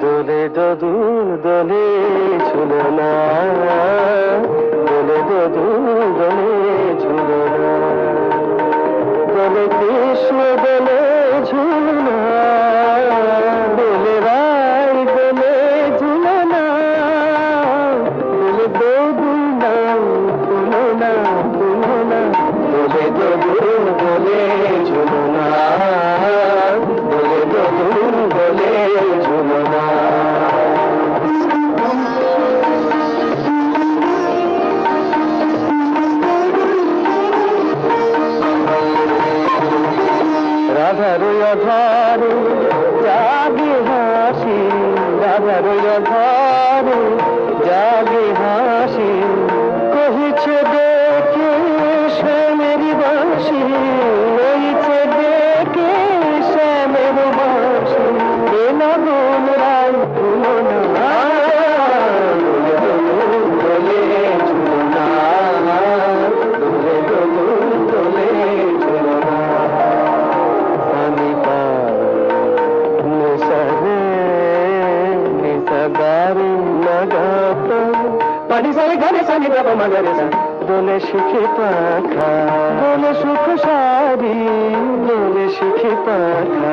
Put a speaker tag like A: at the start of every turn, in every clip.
A: দোলে দদুল দোলে ঝুলনা দোলে দদুল দোলে ঝুলনা দোলে কৃষ্ণ দোলে ঝুলনা আধারে জাগে হাসি রাধার আধারে পানি সারে ঘরে সানি বাবা মাগারে সা দোলে শিখে পাখা দোলে সুখ সারি দোলে শিখে পাখা।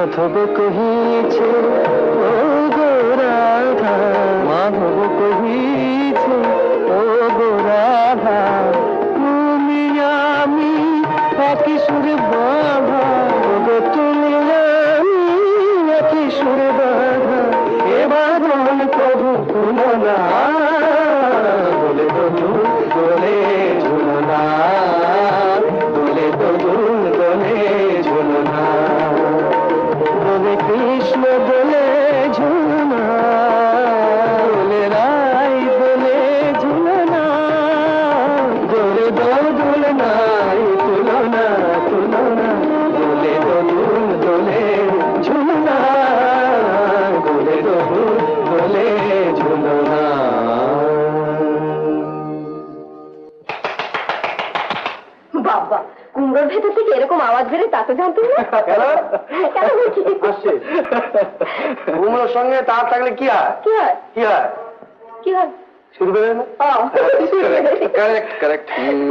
A: মাধব কহিছে দোলে দোল নাই তুলনা তুলনা দোলে দোলুন দোলে ঝুলনা দোলে দোলুন দোলে ঝুলনা।
B: বাবা কুমড়োর ভেতর থেকে এরকম আওয়াজ বেরোয় তা তো না
A: কেন?
B: কেন বলছি?
A: আসছে। কুমড়োর সঙ্গে তার থাকলে কি হয়?
B: কি হয়?
A: কি হয়?
B: কি হয়?
A: শুরু করে না। Correct correct